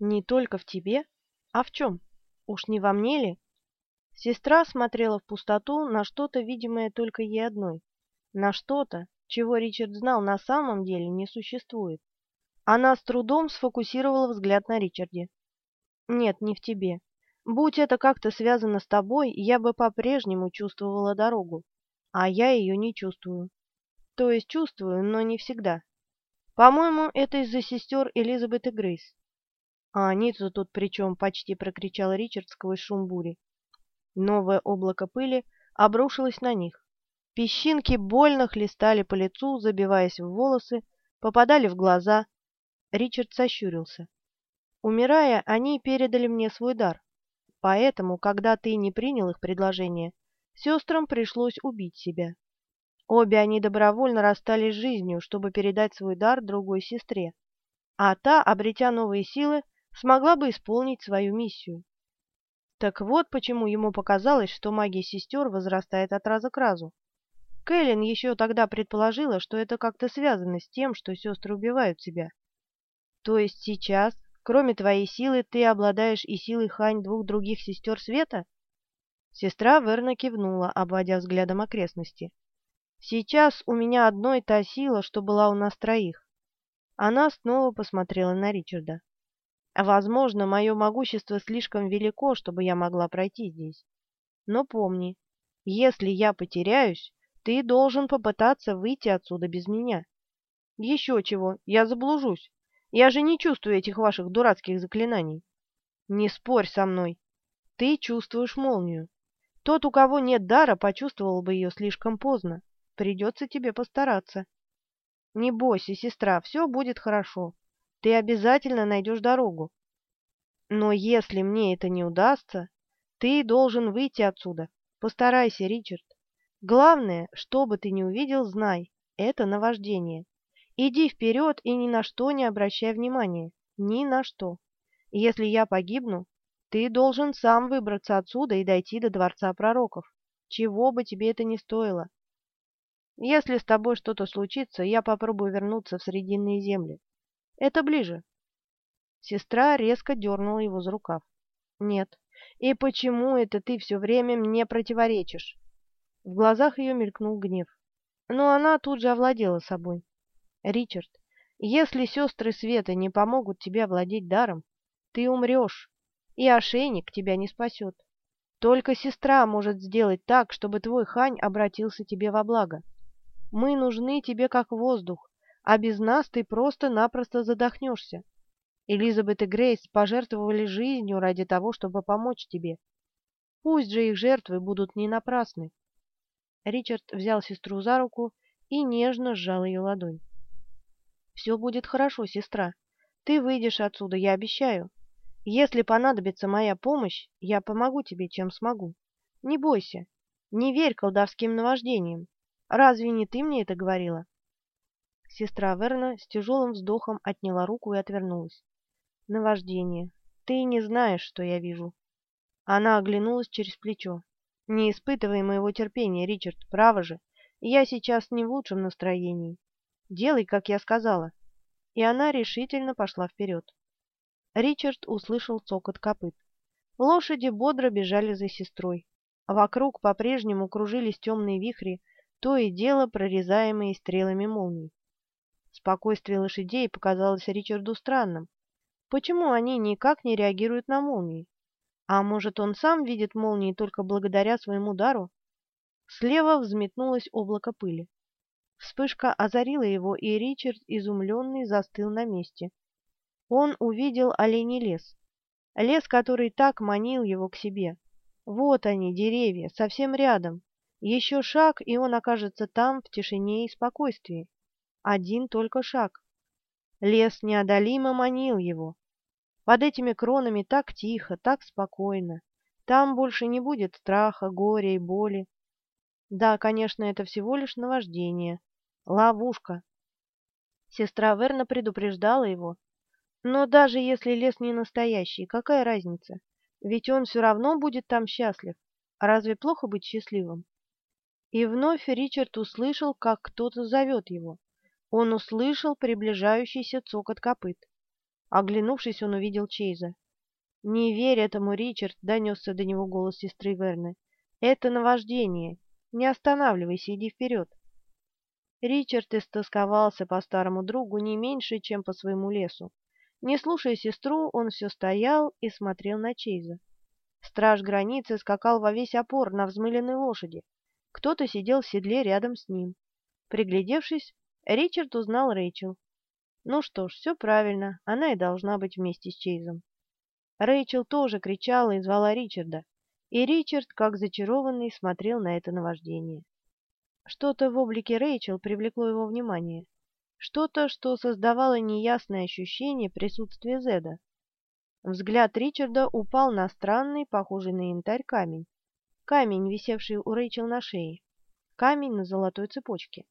Не только в тебе? А в чем? Уж не во мне ли? Сестра смотрела в пустоту на что-то, видимое только ей одной. На что-то, чего Ричард знал на самом деле не существует. Она с трудом сфокусировала взгляд на Ричарде. «Нет, не в тебе. Будь это как-то связано с тобой, я бы по-прежнему чувствовала дорогу. А я ее не чувствую. То есть чувствую, но не всегда. По-моему, это из-за сестер Элизабет и Грейс. А они-то тут при чем? Почти прокричал Ричард сквозь шум бури. Новое облако пыли обрушилось на них. Песчинки больно хлестали по лицу, забиваясь в волосы, попадали в глаза. Ричард сощурился. Умирая, они передали мне свой дар. Поэтому, когда ты не принял их предложение, сестрам пришлось убить себя. Обе они добровольно расстались с жизнью, чтобы передать свой дар другой сестре. А та, обретя новые силы, смогла бы исполнить свою миссию. Так вот почему ему показалось, что магия сестер возрастает от раза к разу. Кэлен еще тогда предположила, что это как-то связано с тем, что сестры убивают себя. То есть сейчас, кроме твоей силы, ты обладаешь и силой Хань двух других сестер света? Сестра Верна кивнула, обводя взглядом окрестности. Сейчас у меня одной та сила, что была у нас троих. Она снова посмотрела на Ричарда. Возможно, мое могущество слишком велико, чтобы я могла пройти здесь. Но помни, если я потеряюсь, ты должен попытаться выйти отсюда без меня. Еще чего, я заблужусь. Я же не чувствую этих ваших дурацких заклинаний. Не спорь со мной. Ты чувствуешь молнию. Тот, у кого нет дара, почувствовал бы ее слишком поздно. Придется тебе постараться. Не бойся, сестра, все будет хорошо. Ты обязательно найдешь дорогу. Но если мне это не удастся, ты должен выйти отсюда. Постарайся, Ричард. Главное, что бы ты ни увидел, знай, это наваждение. Иди вперед и ни на что не обращай внимания. Ни на что. Если я погибну, ты должен сам выбраться отсюда и дойти до Дворца Пророков. Чего бы тебе это ни стоило. Если с тобой что-то случится, я попробую вернуться в Срединные земли. Это ближе. Сестра резко дернула его за рукав. Нет. И почему это ты все время мне противоречишь? В глазах ее мелькнул гнев. Но она тут же овладела собой. Ричард, если сестры Света не помогут тебе овладеть даром, ты умрешь, и ошейник тебя не спасет. Только сестра может сделать так, чтобы твой хань обратился тебе во благо. Мы нужны тебе как воздух, а без нас ты просто-напросто задохнешься. Элизабет и Грейс пожертвовали жизнью ради того, чтобы помочь тебе. Пусть же их жертвы будут не напрасны. Ричард взял сестру за руку и нежно сжал ее ладонь. «Все будет хорошо, сестра. Ты выйдешь отсюда, я обещаю. Если понадобится моя помощь, я помогу тебе, чем смогу. Не бойся. Не верь колдовским наваждениям. Разве не ты мне это говорила?» Сестра Верна с тяжелым вздохом отняла руку и отвернулась. «Наваждение. Ты не знаешь, что я вижу». Она оглянулась через плечо. «Не испытывай моего терпения, Ричард, право же. Я сейчас не в лучшем настроении. Делай, как я сказала». И она решительно пошла вперед. Ричард услышал цокот копыт. Лошади бодро бежали за сестрой. Вокруг по-прежнему кружились темные вихри, то и дело прорезаемые стрелами молний. Спокойствие лошадей показалось Ричарду странным. Почему они никак не реагируют на молнии? А может, он сам видит молнии только благодаря своему дару? Слева взметнулось облако пыли. Вспышка озарила его, и Ричард, изумленный, застыл на месте. Он увидел оленей лес. Лес, который так манил его к себе. Вот они, деревья, совсем рядом. Еще шаг, и он окажется там, в тишине и спокойствии. Один только шаг. Лес неодолимо манил его. Под этими кронами так тихо, так спокойно. Там больше не будет страха, горя и боли. Да, конечно, это всего лишь наваждение. Ловушка. Сестра Верна предупреждала его. Но даже если лес не настоящий, какая разница? Ведь он все равно будет там счастлив. Разве плохо быть счастливым? И вновь Ричард услышал, как кто-то зовет его. Он услышал приближающийся цокот копыт. Оглянувшись, он увидел Чейза. «Не верь этому, Ричард!» — донесся до него голос сестры Верны. «Это наваждение. Не останавливайся, иди вперед!» Ричард истосковался по старому другу не меньше, чем по своему лесу. Не слушая сестру, он все стоял и смотрел на Чейза. Страж границы скакал во весь опор на взмыленной лошади. Кто-то сидел в седле рядом с ним. Приглядевшись, Ричард узнал Рэйчел. Ну что ж, все правильно, она и должна быть вместе с Чейзом. Рэйчел тоже кричала и звала Ричарда, и Ричард, как зачарованный, смотрел на это наваждение. Что-то в облике Рэйчел привлекло его внимание. Что-то, что создавало неясное ощущение присутствия Зеда. Взгляд Ричарда упал на странный, похожий на янтарь камень. Камень, висевший у Рэйчел на шее. Камень на золотой цепочке.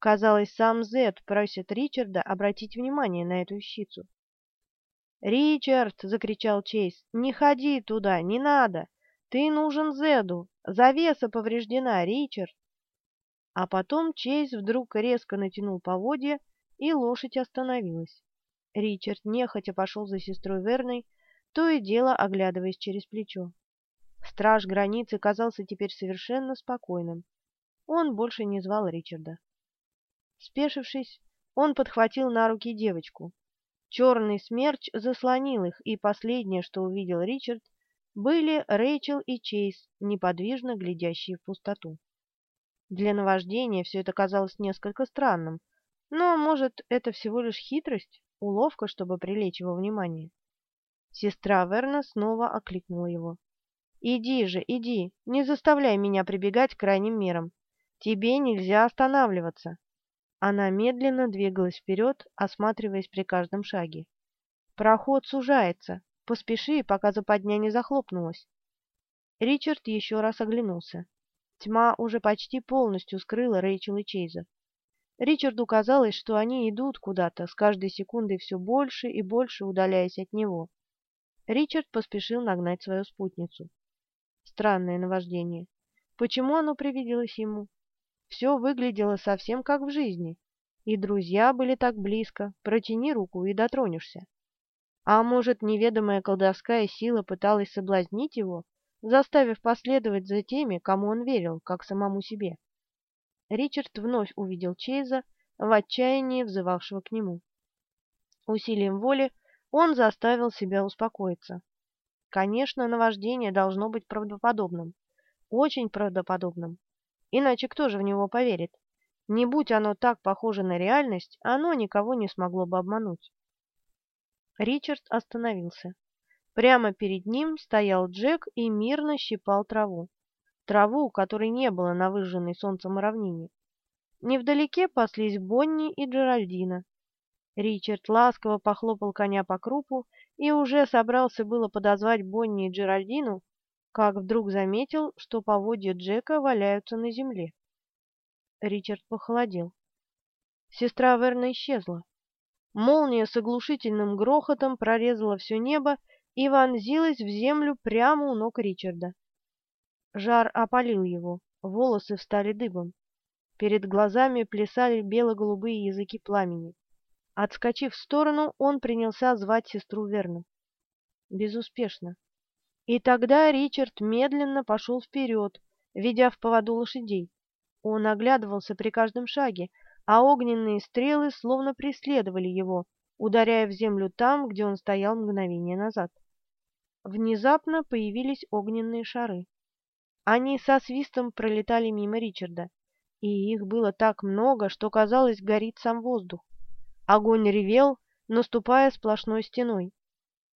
Казалось, сам Зед просит Ричарда обратить внимание на эту вещицу. «Ричард!» — закричал Чейз. «Не ходи туда, не надо! Ты нужен Зеду! Завеса повреждена, Ричард!» А потом Чейз вдруг резко натянул поводья, и лошадь остановилась. Ричард нехотя пошел за сестрой Верной, то и дело оглядываясь через плечо. Страж границы казался теперь совершенно спокойным. Он больше не звал Ричарда. Спешившись, он подхватил на руки девочку. Черный смерч заслонил их, и последнее, что увидел Ричард, были Рэйчел и Чейз, неподвижно глядящие в пустоту. Для наваждения все это казалось несколько странным, но, может, это всего лишь хитрость, уловка, чтобы привлечь его внимание. Сестра Верна снова окликнула его. «Иди же, иди, не заставляй меня прибегать к крайним мерам. Тебе нельзя останавливаться». Она медленно двигалась вперед, осматриваясь при каждом шаге. «Проход сужается. Поспеши, пока западня не захлопнулась». Ричард еще раз оглянулся. Тьма уже почти полностью скрыла Рэйчел и Чейза. Ричарду казалось, что они идут куда-то, с каждой секундой все больше и больше удаляясь от него. Ричард поспешил нагнать свою спутницу. Странное наваждение. Почему оно привиделось ему? Все выглядело совсем как в жизни. И друзья были так близко, протяни руку и дотронешься. А может, неведомая колдовская сила пыталась соблазнить его, заставив последовать за теми, кому он верил, как самому себе. Ричард вновь увидел Чейза, в отчаянии взывавшего к нему. Усилием воли он заставил себя успокоиться. Конечно, наваждение должно быть правдоподобным, очень правдоподобным. Иначе кто же в него поверит? Не будь оно так похоже на реальность, оно никого не смогло бы обмануть. Ричард остановился. Прямо перед ним стоял Джек и мирно щипал траву. Траву, которой не было на выжженной солнцем равнине. Невдалеке паслись Бонни и Джеральдина. Ричард ласково похлопал коня по крупу и уже собрался было подозвать Бонни и Джеральдину, как вдруг заметил, что поводья Джека валяются на земле. Ричард похолодел. Сестра Верна исчезла. Молния с оглушительным грохотом прорезала все небо и вонзилась в землю прямо у ног Ричарда. Жар опалил его, волосы встали дыбом. Перед глазами плясали бело-голубые языки пламени. Отскочив в сторону, он принялся звать сестру Верну. Безуспешно. И тогда Ричард медленно пошел вперед, ведя в поводу лошадей. Он оглядывался при каждом шаге, а огненные стрелы словно преследовали его, ударяя в землю там, где он стоял мгновение назад. Внезапно появились огненные шары. Они со свистом пролетали мимо Ричарда, и их было так много, что, казалось, горит сам воздух. Огонь ревел, наступая сплошной стеной.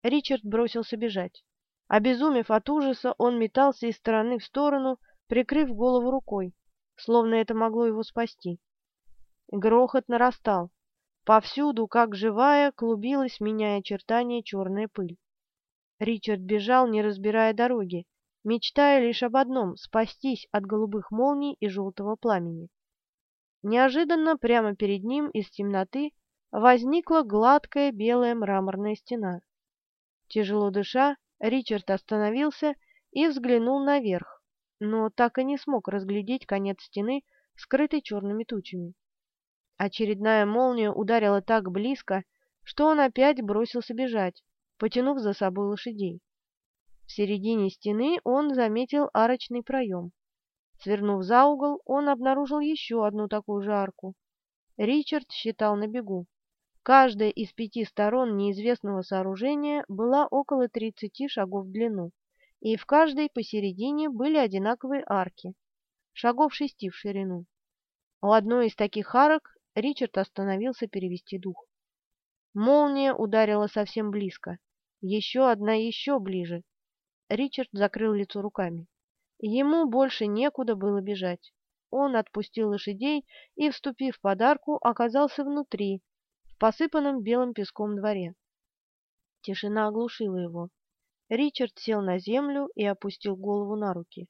Ричард бросился бежать. Обезумев от ужаса, он метался из стороны в сторону, прикрыв голову рукой, словно это могло его спасти. Грохот нарастал. Повсюду, как живая, клубилась, меняя очертания, черная пыль. Ричард бежал, не разбирая дороги, мечтая лишь об одном — спастись от голубых молний и желтого пламени. Неожиданно прямо перед ним из темноты возникла гладкая белая мраморная стена. Тяжело дыша, Ричард остановился и взглянул наверх, но так и не смог разглядеть конец стены, скрытой черными тучами. Очередная молния ударила так близко, что он опять бросился бежать, потянув за собой лошадей. В середине стены он заметил арочный проем. Свернув за угол, он обнаружил еще одну такую же арку. Ричард считал на бегу. Каждая из пяти сторон неизвестного сооружения была около 30 шагов в длину, и в каждой посередине были одинаковые арки, шагов шести в ширину. У одной из таких арок Ричард остановился перевести дух. Молния ударила совсем близко. Еще одна еще ближе. Ричард закрыл лицо руками. Ему больше некуда было бежать. Он отпустил лошадей и, вступив в подарку, оказался внутри, посыпанном белым песком дворе. Тишина оглушила его. Ричард сел на землю и опустил голову на руки.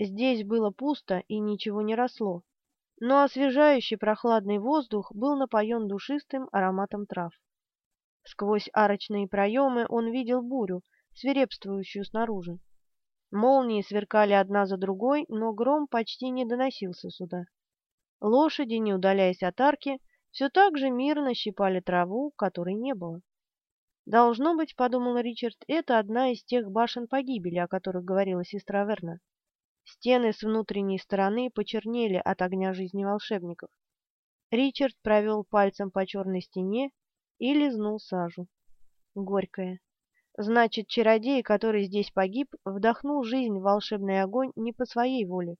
Здесь было пусто и ничего не росло, но освежающий прохладный воздух был напоен душистым ароматом трав. Сквозь арочные проемы он видел бурю, свирепствующую снаружи. Молнии сверкали одна за другой, но гром почти не доносился сюда. Лошади, не удаляясь от арки, все так же мирно щипали траву, которой не было. «Должно быть, — подумал Ричард, — это одна из тех башен погибели, о которых говорила сестра Верна. Стены с внутренней стороны почернели от огня жизни волшебников. Ричард провел пальцем по черной стене и лизнул сажу. Горькая. Значит, чародей, который здесь погиб, вдохнул жизнь в волшебный огонь не по своей воле.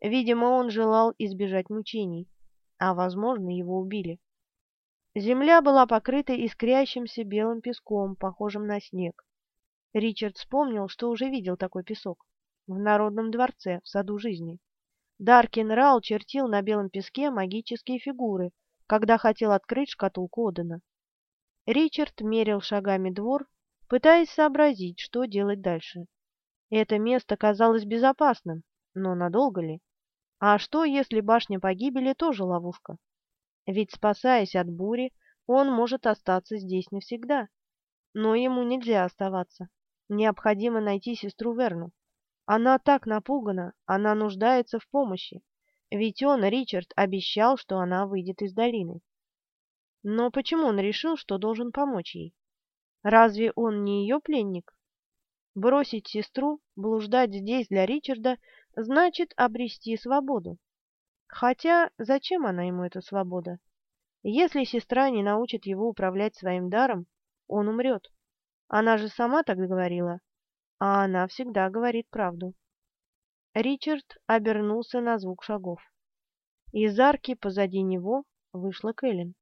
Видимо, он желал избежать мучений, а, возможно, его убили. Земля была покрыта искрящимся белым песком, похожим на снег. Ричард вспомнил, что уже видел такой песок в Народном дворце, в саду жизни. Даркин Рал чертил на белом песке магические фигуры, когда хотел открыть шкатулку Одена. Ричард мерил шагами двор, пытаясь сообразить, что делать дальше. Это место казалось безопасным, но надолго ли? А что, если башня погибели тоже ловушка? Ведь, спасаясь от бури, он может остаться здесь навсегда. Но ему нельзя оставаться. Необходимо найти сестру Верну. Она так напугана, она нуждается в помощи. Ведь он, Ричард, обещал, что она выйдет из долины. Но почему он решил, что должен помочь ей? Разве он не ее пленник? Бросить сестру, блуждать здесь для Ричарда, значит обрести свободу. Хотя зачем она ему эта свобода? Если сестра не научит его управлять своим даром, он умрет. Она же сама так говорила, а она всегда говорит правду. Ричард обернулся на звук шагов. Из арки позади него вышла Кэлен.